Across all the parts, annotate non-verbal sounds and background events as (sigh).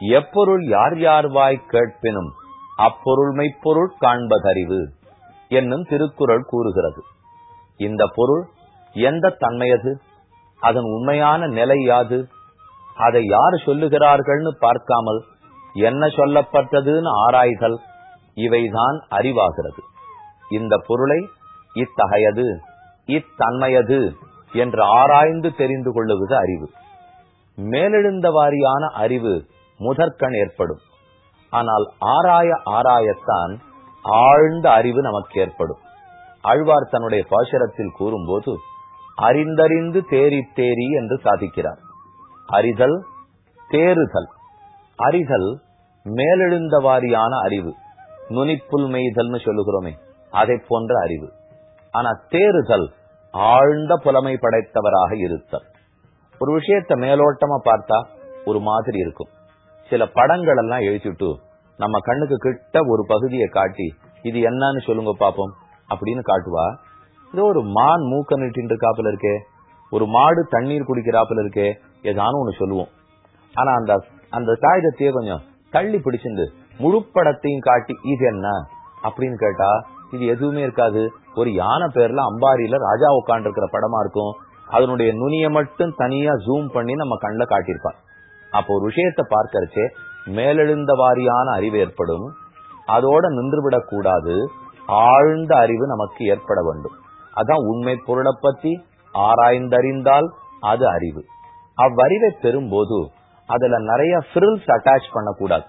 எப்பொருள் யார் யார் வாய் கேட்பினும் அப்பொருள் மெய்ப்பொருள் காண்பதறிவு என்னும் திருக்குறள் கூறுகிறது. இந்த பொருள் எந்த தன்மையது அதன் உண்மையான நிலை யாது? அதை யார் சொல்லுகிறார்கள்னு பார்க்காமல் என்ன சொல்லப்பட்டதுன்னு ஆராய்தல் இவைதான் அறிவாகிறது. இந்த பொருளை இத்தகையது இத்தன்மையது என்று ஆராய்ந்து தெரிந்து கொள்ளுவது அறிவு. மேலெழுந்த வாரியான அறிவு முதற்கண் ஏற்படும். ஆனால் ஆராய ஆராயத்தான் ஆழ்ந்த அறிவு நமக்கு ஏற்படும். ஆழ்வார் தன்னுடைய பாசரத்தில் கூறும்போது அறிந்தறிந்து தேறி தேறி என்று சாதிக்கிறார். அறிதல் தேறுதல். அறிதல் மேலெழுந்த வாரியான அறிவு. நுனிப்புல் மெய்தல்னு சொல்லுகிறோமே அதை போன்ற அறிவு. ஆனா தேறுதல் ஆழ்ந்த புலமை படைத்தவராக இருத்தல். ஒரு விஷயத்த மேலோட்டமா பார்த்தா ஒரு மாதிரி இருக்கும். சில படங்கள் எல்லாம் எழுதிட்டு நம்ம கண்ணுக்கு கிட்ட ஒரு பகுதியை காட்டி இது என்னன்னு சொல்லுங்க பாப்போம் அப்படின்னு காட்டுவா. இது ஒரு மான் மூக்க நிட்டு இருக்காப்புல இருக்கே ஒரு மாடு தண்ணீர் குடிக்கிறாப்புல இருக்கே ஏதானு ஒண்ணு சொல்லுவோம். ஆனா அந்த அந்த காகிதத்தையே கொஞ்சம் தள்ளி பிடிச்சிருந்து முழு படத்தையும் காட்டி இது என்ன? அப்படின்னு கேட்டா இது எதுவுமே இருக்காது. ஒரு யானை பேர்ல அம்பாரியில ராஜா உட்காந்து இருக்கிற படமா இருக்கும். அதனுடைய நுனிய மட்டும் தனியா ஜூம் பண்ணி நம்ம கண்ணில் காட்டியிருப்பான். அப்போ ஒரு விஷயத்தை பார்க்கறச்சே மேலெழுந்த வாரியான அறிவு ஏற்படும். அதோட நின்றுவிடக் கூடாது ஆழ்ந்த அறிவு நமக்கு ஏற்பட வேண்டும். அதான் உண்மை பொருளை பத்தி ஆராய்ந்தறிந்தால் அது அறிவு. அவ்வறிவை பெறும்போது அதுல நிறைய ஃபிரில்ஸ் அட்டாச் பண்ணக்கூடாது.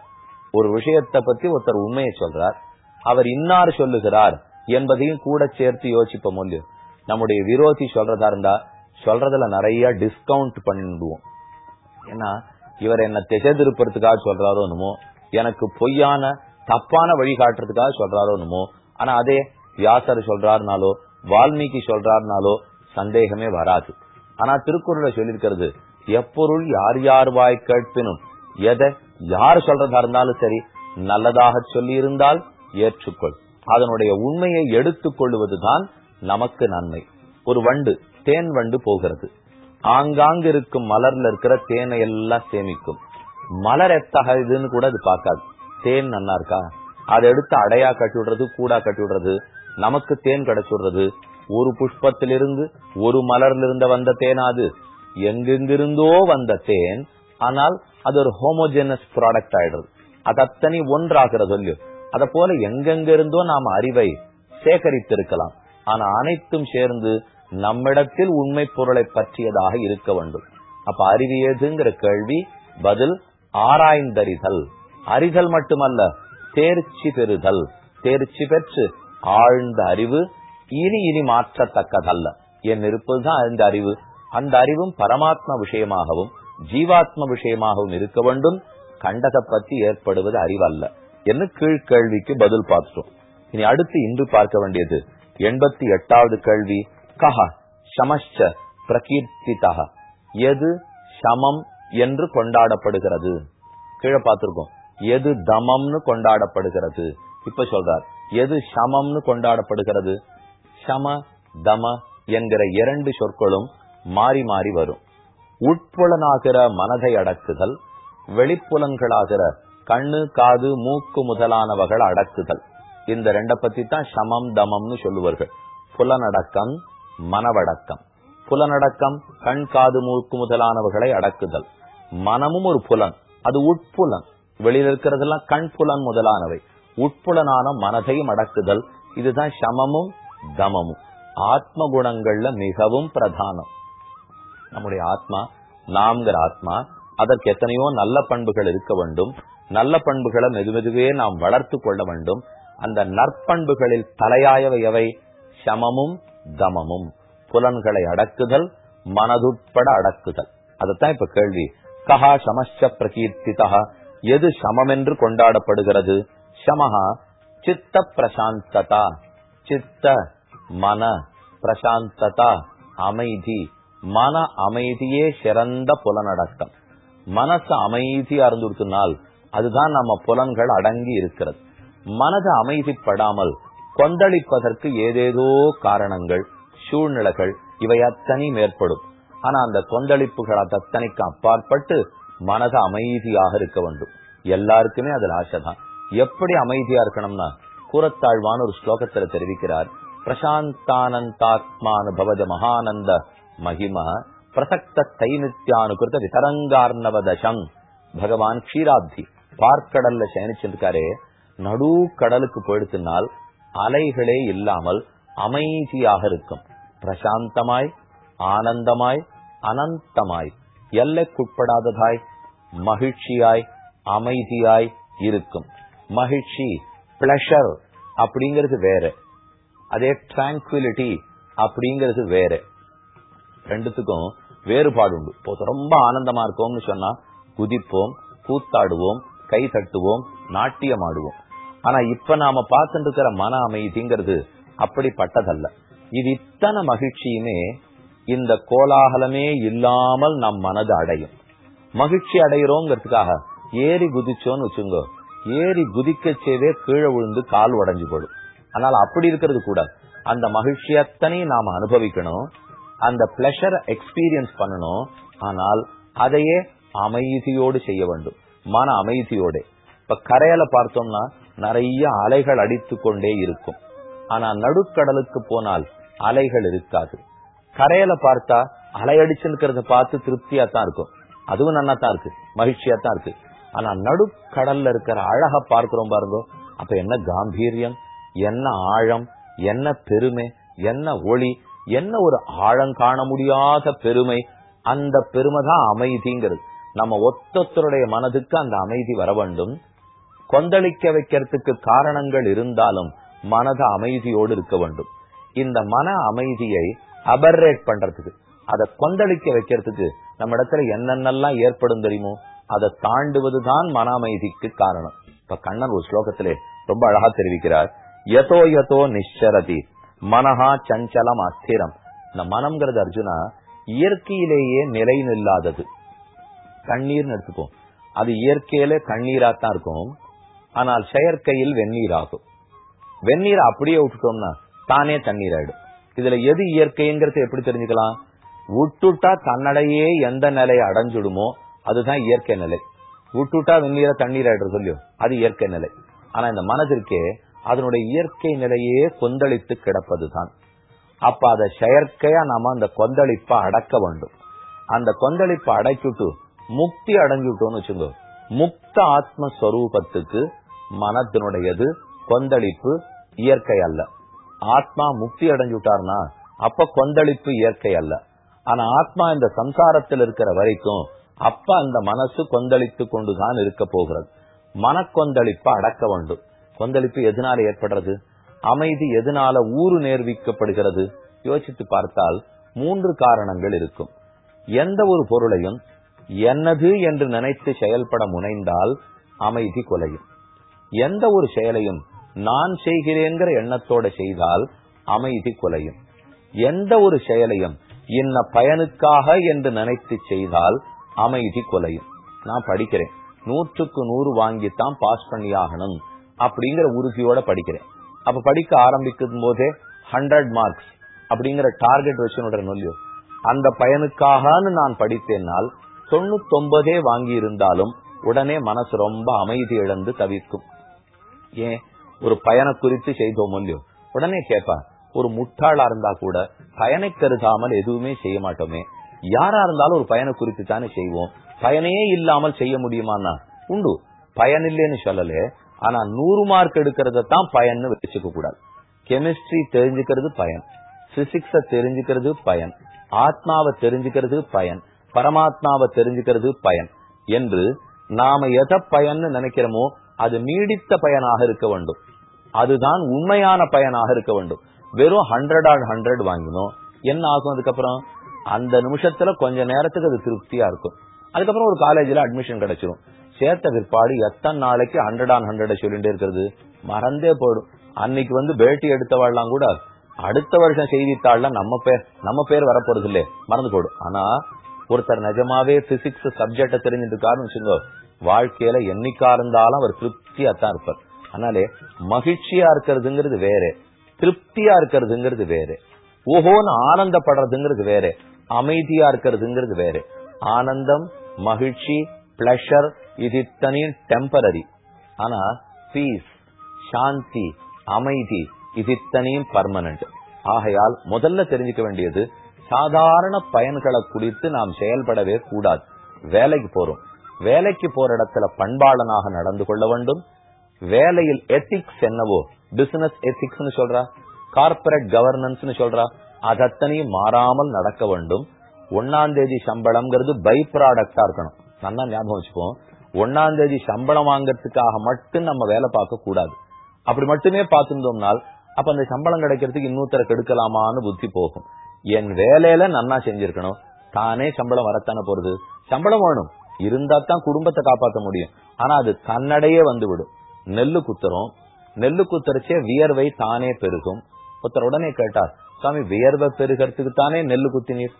ஒரு விஷயத்தை பத்தி ஒருத்தர் உண்மையை சொல்றார். அவர் இன்னார் சொல்லுகிறார் என்பதையும் கூட சேர்த்து யோசிப்போம் இல்லையோ நம்முடைய விரோதி சொல்றதா இருந்தா சொல்றதுல நிறைய டிஸ்கவுண்ட் பண்ணிடுவோம். ஏன்னா இவர் என்ன திசை திருப்பறதுக்காக சொல்றாரோ என்னமோ எனக்கு பொய்யான தப்பான வழி காட்டுறதுக்காக சொல்றாரோ என்னமோ ஆனா அதே வியாசர் சொல்றாருனாலோ வால்மீகி சொல்றாருனாலோ சந்தேகமே வராது. ஆனா திருக்குறளை சொல்லியிருக்கிறது எப்பொருள் யார் யார் வாய் கேட்பினும் எதை யார் சொல்றதா இருந்தாலும் சரி நல்லதாக சொல்லி இருந்தால் ஏற்றுக்கொள். அதனுடைய உண்மையை எடுத்துக் கொள்வதுதான் நமக்கு நன்மை. ஒரு வண்டு தேன் வண்டு போகிறது. ஆங்காங்க இருக்கும் மலர்ல இருக்கிற தேனை எல்லாம் சேமிக்கும். மலர் எத்தகதுன்னு கூட அது பார்க்காது. தேன் நன்னா இருக்கா? அதை எடுத்து அடையா கட்டி விடுறது கூடா கட்டி விடுறது நமக்கு தேன் கிடைச்சுடுறது ஒரு புஷ்பத்திலிருந்து ஒரு மலர்லிருந்து வந்த வந்த தேனாது எங்கெங்கிருந்தோ வந்த தேன். ஆனால் அது ஒரு ஹோமோஜெனஸ் ப்ராடக்ட் ஆயிடுறது அது அத்தனை ஒன்றாகிற இல்லையோ அத போல எங்கெங்க இருந்தோ நாம அறிவை சேகரித்திருக்கலாம். ஆனா அனைத்தும் சேர்ந்து நம்மிடத்தில் உண்மை பொருளை பற்றியதாக இருக்க வேண்டும். அப்ப அறிவு ஏதுங்கிற கேள்வி பதில் ஆராய்ந்தறிதல். அறிதல் மட்டுமல்ல தேர்ச்சி பெறுதல். தேர்ச்சி பெற்று ஆழ்ந்த அறிவு இனி இனி மாற்றத்தக்கதல்ல. என் இருப்பதுதான் இந்த அறிவு. அந்த அறிவும் பரமாத்ம விஷயமாகவும் ஜீவாத்ம விஷயமாகவும் இருக்க வேண்டும். கண்டதை பற்றி ஏற்படுவது அறிவல்ல. என்ன கீழ்கேள்விக்கு பதில் பார்த்தோம் இனி அடுத்து இன்று பார்க்க வேண்டியது எண்பத்தி எட்டாவது கேள்வி. கஹ சமஷ்ச பிரகீர்த்திதா எது சமம் என்று கொண்டாடப்படுகிறது? கீழே பார்த்திருக்கோம். எது தமம்னு கொண்டாடப்படுகிறது? இப்ப சொல்றார். எது சமம்னு கொண்டாடப்படுகிறது? சம தம என்கிற இரண்டு சொற்களும் மாறி மாறி வரும். உட்புலனாகிற மனதை அடக்குதல் வெளிப்புலன்களாகிற கண்ணு காது மூக்கு முதலானவர்கள் அடக்குதல். இந்த ரெண்ட பத்தி தான் சமம் தமம்னு சொல்லுவார்கள். புலனடக்கம் மனவடக்கம். புலனடக்கம் கண் காது மூக்கு முதலானவர்களை அடக்குதல். மனமும் ஒரு புலன் அது உட்புலன். வெளியில் இருக்கிறதெல்லாம் கண் புலன் முதலானவை. உட்புலனான மனதையும் அடக்குதல். இதுதான் சமமும் தமமும். ஆத்ம குணங்கள்ல மிகவும் பிரதானம். நம்முடைய ஆத்மா நாம்கிற ஆத்மா அதற்கு எத்தனையோ நல்ல பண்புகள் இருக்க வேண்டும். நல்ல பண்புகளை மெதுமெதுவே நாம் வளர்த்து கொள்ள வேண்டும். அந்த நற்பண்புகளில் தலையாயவை எவை? சமமும் தமமும் புலன்களை அடக்குதல் மனதுட்பட அடக்குதல். அதத்தான் இப்ப கேள்வி. கஹா சமஸ்ச பிரகீர்த்திதா எது சமம் என்று கொண்டாடப்படுகிறது? சமஹா சித்த பிரசாந்ததா. சித்த மன பிரசாந்ததா. அமைதி. மன அமைதியே சிறந்த புலனடக்கம். மனசு அமைதியா இருந்துருக்குனால் அதுதான் நம்ம புலன்கள் அடங்கி இருக்கிறது. மனது அமைதிப்படாமல் கொந்தளிப்பதற்கு ஏதேதோ காரணங்கள் சூழ்நிலைகள் இவை அத்தனையும் ஏற்படும் ஆனா அந்த கொந்தளிப்புகள் அத்தனைக்கு அப்பாற்பட்டு மனது அமைதியாக இருக்க வேண்டும். எல்லாருக்குமே அதுல ஆசைதான். எப்படி அமைதியா இருக்கணும்னா கூறத்தாழ்வான ஒரு ஸ்லோகத்துல தெரிவிக்கிறார். பிரசாந்தானந்தாத்மானுபவஜ மகானந்த மகிமா பிரசக்த தைநித்யானுகிருத விதரங்கார்ணவதசம் பகவான் க்ஷீராப்தி பார்க்கடல்ல சயனிச்சிருக்காரே நடு கடலுக்கு போயிடுத்தினால் அலைகளே இல்லாமல் அமைதியாக இருக்கும். பிரசாந்தமாய் ஆனந்தமாய் அனந்தமாய் எல்லைக்குட்படாததாய் மகிழ்ச்சியாய் அமைதியாய் இருக்கும். மகிழ்ச்சி பிளஷர் அப்படிங்கிறது வேற. அதே டிராங்குவிலிட்டி அப்படிங்கிறது வேற. ரெண்டுத்துக்கும் வேறுபாடு உண்டு. இப்போ ரொம்ப ஆனந்தமா இருக்கோம்னு சொன்னா குதிப்போம் கூத்தாடுவோம் கை தட்டுவோம் நாட்டியம் ஆடுவோம். ஆனா இப்ப நாம பார்த்துட்டு இருக்கிற மன அமைதிங்கிறது அப்படிப்பட்டதல்ல. இது இத்தனை மகிழ்ச்சியுமே இந்த கோலாகலமே இல்லாமல் நம் மனது அடையும். மகிழ்ச்சி அடைகிறோங்கிறதுக்காக ஏறி குதிச்சோன்னு வச்சுங்க ஏறி குதிக்கச்சேவே கீழே விழுந்து கால் உடஞ்சு போடும் ஆனால் அப்படி இருக்கிறது கூட அந்த மகிழ்ச்சி அத்தனையும் நாம அனுபவிக்கணும் அந்த பிளஷர் எக்ஸ்பீரியன்ஸ் பண்ணணும் ஆனால் அதையே அமைதியோடு செய்ய வேண்டும். மன அமைதியோட. இப்ப கரையில பார்த்தோம்னா நிறைய அலைகள் அடித்து கொண்டே இருக்கும். ஆனா நடுக்கடலுக்கு போனால் அலைகள் இருக்காது. கரையில பார்த்தா அலை அடிச்சுக்கிறத பார்த்து திருப்தியா தான் இருக்கும். அதுவும் நல்லா தான் இருக்கு. மகிழ்ச்சியா தான் இருக்கு. ஆனா நடுக்கடல்ல இருக்கிற அழக பார்க்கிறோம் பாருங்க. அப்ப என்ன காம்பீரியம்? என்ன ஆழம்? என்ன பெருமை? என்ன ஒளி? என்ன ஒரு ஆழம் காண முடியாத பெருமை? அந்த பெருமை தான் அமைதிங்கிறது. நம்ம ஒத்தொத்தருடைய மனதுக்கு அந்த அமைதி வர வேண்டும். கொந்தளிக்க வைக்கிறதுக்கு காரணங்கள் இருந்தாலும் மனத அமைதியோடு இருக்க வேண்டும். இந்த மன அமைதியை அபர்ரேட் பண்றதுக்கு அதை கொந்தளிக்க வைக்கிறதுக்கு நம்ம இடத்துல என்னென்னலாம் ஏற்படும் தெரியுமோ அதை தாண்டுவதுதான் மன அமைதிக்கு காரணம். இப்ப கண்ணன் ஒரு ஸ்லோகத்திலே ரொம்ப அழகா தெரிவிக்கிறார். யதோ யதோ நிஷரதி மனஹா சஞ்சலம் அஸ்திரம். இந்த மனம்ங்கிறது அர்ஜுனா இயற்கையிலேயே நிலை நில்லாதது கண்ணீர்னு எடுத்துப்போம். அது இயற்கையில கண்ணீராத்தான் இருக்கும். ஆனால் செயற்கையில் வெந்நீர் ஆகும். வெந்நீர் அப்படியே விட்டுட்டோம்னா தானே தண்ணீர் ஆயிடும். இதுல எது இயற்கைங்கிறத எப்படி தெரிஞ்சுக்கலாம்? விட்டுட்டா தன்னடையே எந்த நிலையை அடைஞ்சிடுமோ அதுதான் இயற்கை நிலை. விட்டுட்டா வெந்நீரை தண்ணீர் ஆயிடுறது சொல்லியோ அது இயற்கை நிலை. ஆனா இந்த மனதிற்கே அதனுடைய இயற்கை நிலையே கொந்தளித்து கிடப்பதுதான். அப்ப அதை செயற்கையா நாம அந்த கொந்தளிப்பை அடக்க வேண்டும். அந்த கொந்தளிப்பை அடைச்சுட்டு முக்தி அடைஞ்சுட்டோம்னு வச்சுக்கோ முக்த ஆத்மஸ்வரூபத்துக்கு மனத்தினுடையது கொந்தளிப்பு இயற்கை அல்ல. ஆத்மா முக்தி அடைஞ்சுட்டார்னா அப்ப கொந்தளிப்பு இயற்கை அல்ல. ஆனா ஆத்மா இந்த சம்சாரத்தில் இருக்கிற வரைக்கும் அப்ப அந்த மனசு கொந்தளித்து கொண்டுதான் இருக்க போகிறது. மனக்கொந்தளிப்பை அடக்க வேண்டும். கொந்தளிப்பு எதனால ஏற்படுறது? அமைதி எதனால ஊறு நேர்விக்கப்படுகிறது? யோசித்து பார்த்தால் மூன்று காரணங்கள் இருக்கும். எந்த ஒரு பொருளையும் என்னது என்று நினைத்து செயல்பட முனைந்தால் அமைதி கொலையும். எந்த ஒரு செயலையும் நான் செய்கிறேங்கிற எண்ணத்தோட செய்தால் அமைதி கொலையும். எந்த ஒரு செயலையும் இன்ன பயனுக்காக என்று நினைத்து செய்தால் அமைதி கொலையும். நான் படிக்கிறேன். நூற்றுக்கு நூறு வாங்கித்தான் பாஸ் பண்ணி ஆகணும் அப்படிங்கிற உறுதியோட படிக்கிறேன். அப்ப படிக்க ஆரம்பிக்கும் போதே ஹண்ட்ரட் மார்க்ஸ் அப்படிங்கிற டார்கெட் வச்சு நொல்லியோ அந்த பயனுக்காக நான் படித்தேனால் தொண்ணூத்தொன்பதே வாங்கி இருந்தாலும் உடனே மனசு ரொம்ப அமைதி இழந்து தவிர்க்கும் ஏன்? ஒரு பயனை குறித்து செய்தோம் இல்லையோ உடனே கேட்பா ஒரு முட்டாளா இருந்தா கூட பயனை கருதாமல் எதுவுமே செய்ய மாட்டோமே. யாரா இருந்தாலும் ஒரு பயனை குறித்து தானே செய்வோம். பயனே இல்லாமல் செய்ய முடியுமான்னா? உண்டு. பயன் இல்லைன்னு சொல்லல. ஆனா நூறு மார்க் எடுக்கிறத தான் பயன்னு வச்சுக்க கூடாது. கெமிஸ்ட்ரி தெரிஞ்சுக்கிறது பயன். பிசிக்ஸ தெரிஞ்சுக்கிறது பயன். ஆத்மாவை தெரிஞ்சுக்கிறது பயன். பரமாத்மாவை தெரிஞ்சுக்கிறது பயன். என்று நாம எதை பயன்னு நினைக்கிறோமோ அது நீடித்த பயனாக இருக்க வேண்டும். அதுதான் உண்மையான பயனாக இருக்க வேண்டும். வெறும் ஹண்ட்ரட் ஆட் ஹண்ட்ரட் வாங்கினோம். என்ன ஆகும் அதுக்கப்புறம்? அந்த நிமிஷத்துல கொஞ்ச நேரத்துக்கு அது திருப்தியா இருக்கும். அதுக்கப்புறம் ஒரு காலேஜ்ல அட்மிஷன் கிடைச்சிரும். சேர்த்த பிற்பாடு எத்தனை நாளைக்கு ஹண்ட்ரட் ஆன் ஹண்ட்ரட் சொல்லிட்டு இருக்கிறது? மறந்தே போயிடும். அன்னைக்கு வந்து பேட்டி எடுத்தவாழ்லாம் கூட அடுத்த வருஷம் செய்தித்தாள்ல நம்ம பேர் நம்ம பேர் வரப்போறது இல்லையே மறந்து போடும் ஆனா ஒருத்தர் நிஜமாவே பிசிக்ஸ் சப்ஜெக்ட தெரிஞ்சுட்டு இருக்காருன்னு வச்சுக்கோ. வாழ்க்கையில என்னைக்கா இருந்தாலும் அவர் திருப்தியா தான் இருப்பார். அதனாலே மகிழ்ச்சியா இருக்கிறதுங்கிறது வேற திருப்தியா இருக்கிறதுங்கிறது வேற ஓஹோன்னு ஆனந்தப்படுறதுங்கிறது வேற அமைதியா இருக்கிறதுங்கிறது வேற. ஆனந்தம் மகிழ்ச்சி பிளஷர் இது இத்தனையும் டெம்பரரி ஆனா பீஸ் சாந்தி அமைதி இது இத்தனையும் பர்மனன்ட் ஆகையால் முதல்ல தெரிஞ்சுக்க வேண்டியது சாதாரண பயன்களை குறித்து நாம் செயல்படவே கூடாது. வேலைக்கு போறோம். வேலைக்கு போற இடத்துல பண்பாளனாக நடந்து கொள்ள வேண்டும். வேலையில் எத்திக்ஸ் என்னவோ பிசினஸ் எத்திக்ஸ் சொல்றா கார்பரேட் கவர்னன்ஸ் சொல்றா அதத்தனையும் மாறாமல் நடக்க வேண்டும். ஒன்னாம் தேதி சம்பளம்ங்கிறது பை ப்ராடக்டா இருக்கணும். நல்லா ஞாபகம் வச்சுப்போம் ஒன்னாம் தேதி சம்பளம் வாங்கறதுக்காக மட்டும் நம்ம வேலை பார்க்க கூடாது. அப்படி மட்டுமே பார்த்திருந்தோம்னால் அப்ப அந்த சம்பளம் கிடைக்கிறதுக்கு இன்னொருத்தர கெடுக்கலாமான்னு புத்தி போகும். என் வேலையில நன்னா செஞ்சிருக்கணும். தானே சம்பளம் வரத்தானே போறது? சம்பளம் வேணும். இருந்தா தான் குடும்பத்தை காப்பாற்ற முடியும். ஆனா அது தன்னடையே வந்து விடும் நெல்லு குத்துறோம். நெல்லு குத்துறச்சே வியர்வை தானே பெருகும். ஒருத்தர் உடனே கேட்டார் சுவாமி வியர்வை பெருகிறதுக்கு தானே நெல்லு குத்தினீர்?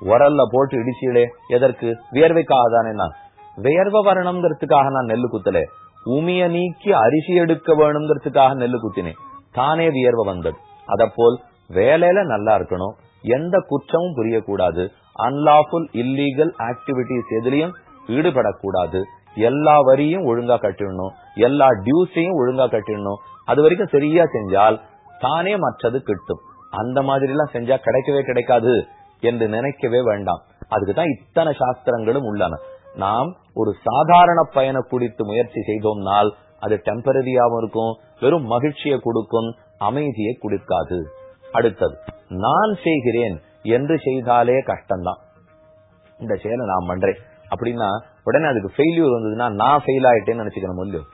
உரல்ல போட்டு இடிச்சீடே எதற்கு? வியர்வைக்காக தானே நான். வியர்வை வரணுங்கிறதுக்காக நான் நெல்லு குத்தலே. உமிய நீக்கி அரிசி எடுக்க வேணுங்கிறதுக்காக நெல்லு குத்தினேன். தானே வியர்வை வந்தது. அதப்போல் போல் வேலையில நல்லா இருக்கணும். எந்த குற்றமும் புரியக்கூடாது. அன்லாஃபுல் இல்லீகல் ஆக்டிவிட்டிஸ் எதுலயும் ஈடுபடக்கூடாது. எல்லா வரியும் ஒழுங்கா கட்டிடணும். எல்லா டியூஸையும் ஒழுங்கா கட்டிடணும். அது வரைக்கும் சரியா செஞ்சால் தானே மற்றது கிட்டும். அந்த மாதிரி எல்லாம் செஞ்சா கிடைக்கவே கிடைக்காது என்று நினைக்கவே வேண்டாம். அதுக்குதான் இத்தனை சாஸ்திரங்களும் உள்ளன. நாம் ஒரு சாதாரண பயண குடித்து முயற்சி செய்தோம்னால் அது டெம்பரரியாவும் இருக்கும் வெறும் மகிழ்ச்சியை கொடுக்கும் அமைதியை கொடுக்காது. அடுத்தது நான் செய்கிறேன் என்று செய்தாலே கஷ்டம்தான். இந்த செயலை நான் பண்றேன். அப்படின்னா உடனே அதுக்கு ஃபெயிலியூர் வந்ததுன்னா நான் ஃபெயில் ஆயிட்டேன்னு நினைச்சுக்கணும் இல்லையோ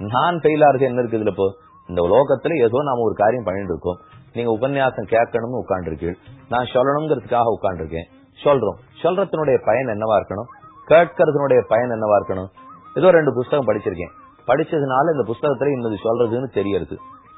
நான் ஃபெயில் ஆறது என்ன இருக்குது இப்போ? இந்த உலோகத்துல ஏதோ நாம ஒரு காரியம் பண்ணிட்டு இருக்கோம். நீங்க உபன்யாசம் கேட்கணும்னு உட்காந்துருக்கீங்க நான் சொல்லணுங்கிறதுக்காக உட்காந்துருக்கேன் சொல்றோம். சொல்றதுனுடைய பயன் என்னவா இருக்கணும்? கேட்கறதுனுடைய பயன் என்னவா இருக்கணும்? ஏதோ ரெண்டு புஸ்தகம் படிச்சிருக்கேன். படிச்சதுனால இந்த புஸ்தகத்துல இன்னது சொல்றதுன்னு தெரியறது.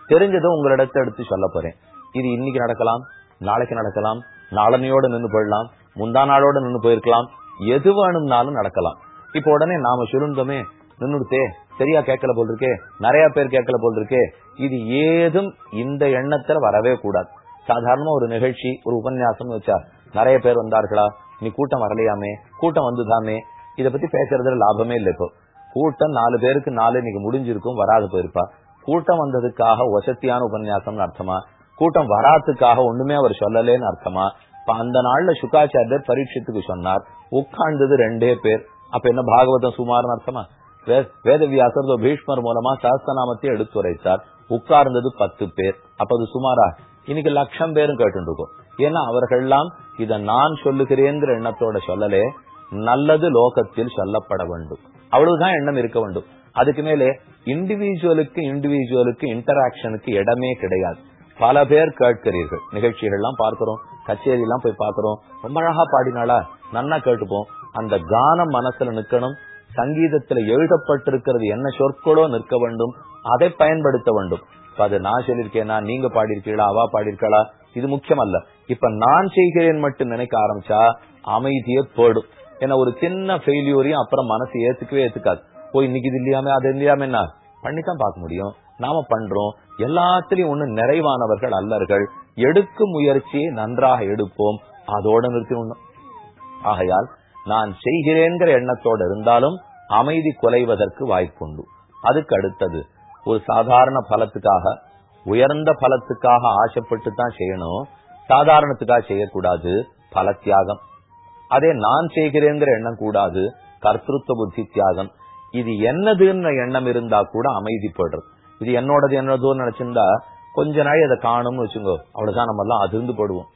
தெரிஞ்சதும் உங்களிடத்தை எடுத்து சொல்ல போறேன். இது இன்னைக்கு நடக்கலாம் நாளைக்கு நடக்கலாம் நாளனையோட நின்று போயிடலாம் முந்தா நாளோட நின்று போயிருக்கலாம் எது வேணும்னாலும் நடக்கலாம். இப்ப உடனே நாம சுருந்தோமே நின்னுடுத்தே சரியா கேட்கல போல் இருக்கே நிறைய பேர் கேட்கல போல் இருக்கே இது ஏதும் இந்த எண்ணத்துல வரவே கூடாது. சாதாரணமா ஒரு நிகழ்ச்சி ஒரு உபன்யாசம் வச்சா நிறைய பேர் வந்தார்களா? நீ கூட்டம் வரலையாமே? கூட்டம் வந்துதாமே? இத பத்தி பேசுறதுல லாபமே இல்லை இப்போ. கூட்டம் நாலு பேருக்கு நாலு இன்னைக்கு முடிஞ்சிருக்கும் வராது போயிருப்பா. கூட்டம் வந்ததுக்காக வசத்தியான உபன்யாசம்னு அர்த்தமா? கூட்டம் வராதுக்காக ஒண்ணுமே அவர் சொல்லலேன்னு அர்த்தமா? அந்த நாள்ல சுக்காச்சாரியர் பரீட்சத்துக்கு சொன்னார். உட்கார்ந்தது ரெண்டே பேர். அப்ப என்ன பாகவதம் சுமார்னு அர்த்தமா? வேதவியாசர் பீஷ்மர் மூலமா சாஸ்திரநாமத்தை எடுத்துரைத்தார். உட்கார்ந்தது பத்து பேர். அப்ப அது சுமாரா? இன்னைக்கு லட்சம் பேரும் கேட்டு இருக்கோம் ஏன்னா அவர்கள்லாம் இத நான் சொல்லுகிறேங்கிற எண்ணத்தோட சொல்லலே நல்லது லோகத்தில் சொல்லப்பட வேண்டும். அவ்வளவுதான் எண்ணம் இருக்க வேண்டும். அதுக்கு மேலே இண்டிவிஜுவலுக்கு இண்டிவிஜுவலுக்கு இன்டராக்ஷனுக்கு இடமே கிடையாது. பல பேர் கேட்கிறீர்கள். நிகழ்ச்சிகள் எல்லாம் பார்க்கிறோம். கச்சேரி எல்லாம் போய் பார்க்கிறோம். ரொம்ப அழகா பாடினாளா? நன்னா கேட்டுப்போம். அந்த கானம் மனசுல நிக்கணும். சங்கீதத்துல எழுதப்பட்டிருக்கிறது என்ன சொற்களோ நிற்க வேண்டும். அதை பயன்படுத்த வேண்டும். அது நான் சொல்லிருக்கேனா நீங்க பாடியிருக்கீங்களா? அவா பாடிருக்கா இது முக்கியம் அல்ல இப்ப நான் செய்கிறேன் மட்டும் நினைக்க ஆரம்பிச்சா அமைதியே போடும் ஏன்னா ஒரு சின்ன ஃபெயிலியூரையும் அப்புறம் மனசு ஏத்துக்கவே ஏத்துக்காது. போய் இன்னைக்கு இது இல்லையாமே அது இல்லையாமே என்ன பண்ணித்தான் பார்க்க முடியும். நாம பண்றோம். எல்லாத்திலையும் ஒண்ணு நிறைவானவர்கள் அல்லர்கள். எடுக்கும் முயற்சியை நன்றாக எடுப்போம். அதோட நிறுத்தி ஆகையால் நான் செய்கிறேங்கிற எண்ணத்தோடு இருந்தாலும் அமைதி குலைவதற்கு வாய்ப்புண்டு. அதுக்கு அடுத்தது ஒரு சாதாரண பலத்துக்காக உயர்ந்த பலத்துக்காக ஆசைப்பட்டு தான் செய்யணும். சாதாரணத்துக்காக செய்யக்கூடாது. பல தியாகம் அதே நான் செய்கிறேங்கிற எண்ணம் கூடாது. கர்த்தத்துவ புத்தி தியாகம் இது என்னதுன்ற எண்ணம் இருந்தா கூட அமைதிப்படுறது இது என்னோடது என்னதோன்னு நினைச்சிருந்தா கொஞ்ச நாள் அதை காணும்னு வச்சுங்கோ. அவ்வளவுதான் நம்ம எல்லாம் அதிர்ந்து போடுவோம்.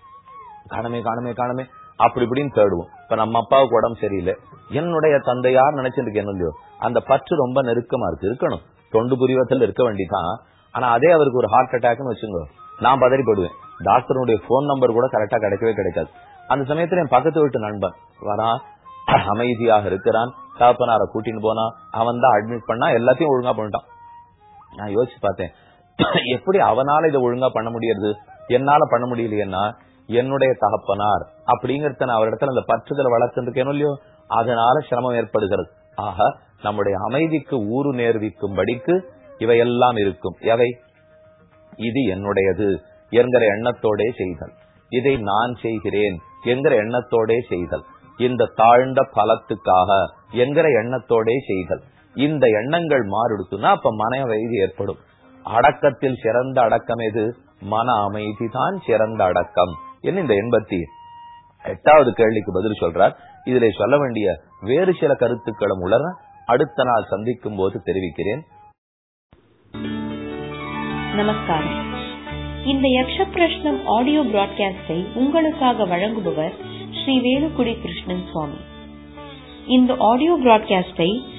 காணமே காணமே காணமே. அப்படி இப்படின்னு தேடுவோம். இப்ப நம்ம அப்பாவுக்கு உடம்பு சரியில்லை. என்னுடைய தந்தையார் நினைச்சிருக்கேன் இல்லையோ அந்த பற்று ரொம்ப நெருக்கமா இருக்கு. இருக்கணும். தொண்டு புரிவத்தில் இருக்க வேண்டிதான். ஆனா அதே அவருக்கு ஒரு ஹார்ட் அட்டாக்னு வச்சுங்க. நான் பதறிப்படுவேன் டாக்டருடைய போன் நம்பர் கூட கரெக்டா கிடைக்கவே கிடைக்காது. அந்த சமயத்துல என் பக்கத்து வீட்டு நண்பன் வரா அமைதியாக இருக்கிறான். தகப்பனார கூட்டின்னு போனா அவன் தான் அட்மிட் பண்ணா எல்லாத்தையும் ஒழுங்கா பண்ணிட்டான். நான் யோசிச்சு பார்த்தேன். (coughs) எப்படி அவனால இதை ஒழுங்கா பண்ண முடியாது என்னால பண்ண முடியலையேன்னா என்னுடைய தகப்பனார் அப்படிங்கறத நான் அவரிடத்துல அந்த பற்றுதல் வளர்த்துருக்கேனோ இல்லையோ அதனால சிரமம் ஏற்படுகிறது. ஆக நம்முடைய அமைதிக்கு ஊறு நேர்விக்கும்படிக்கு இவையெல்லாம் இருக்கும். எவை? இது என்னுடையது என்கிற எண்ணத்தோடே செய்தல். இதை நான் செய்கிறேன் என்கிற எண்ணத்தோடே செய்தல். இந்த தாழ்ந்த பலத்துக்காக என்கிற எண்ணத்தோடே செய்தல். இந்த எண்ணங்கள் மாறிடுச்சுன்னா அப்ப மன வைதி ஏற்படும். அடக்கத்தில் சிறந்த அடக்கம் எது? மன அமைதி தான் சிறந்த அடக்கம். என்ன இந்த எண்பத்தி? எட்டாவது கேள்விக்கு பதில் சொல்றார். இதிலே சொல்ல வேண்டிய வேறு சில கருத்துக்களும் உலர அடுத்த நாள் சந்திக்கும் போது தெரிவிக்கிறேன். நமஸ்காரம். இந்த யக்ஷ பிரஷ்னம் ஆடியோ பிராட்காஸ்டை உங்களுக்காக வழங்குபவர் ஸ்ரீ வேலுக்குடி கிருஷ்ணன் சுவாமி. இந்த ஆடியோ பிராட்காஸ்டை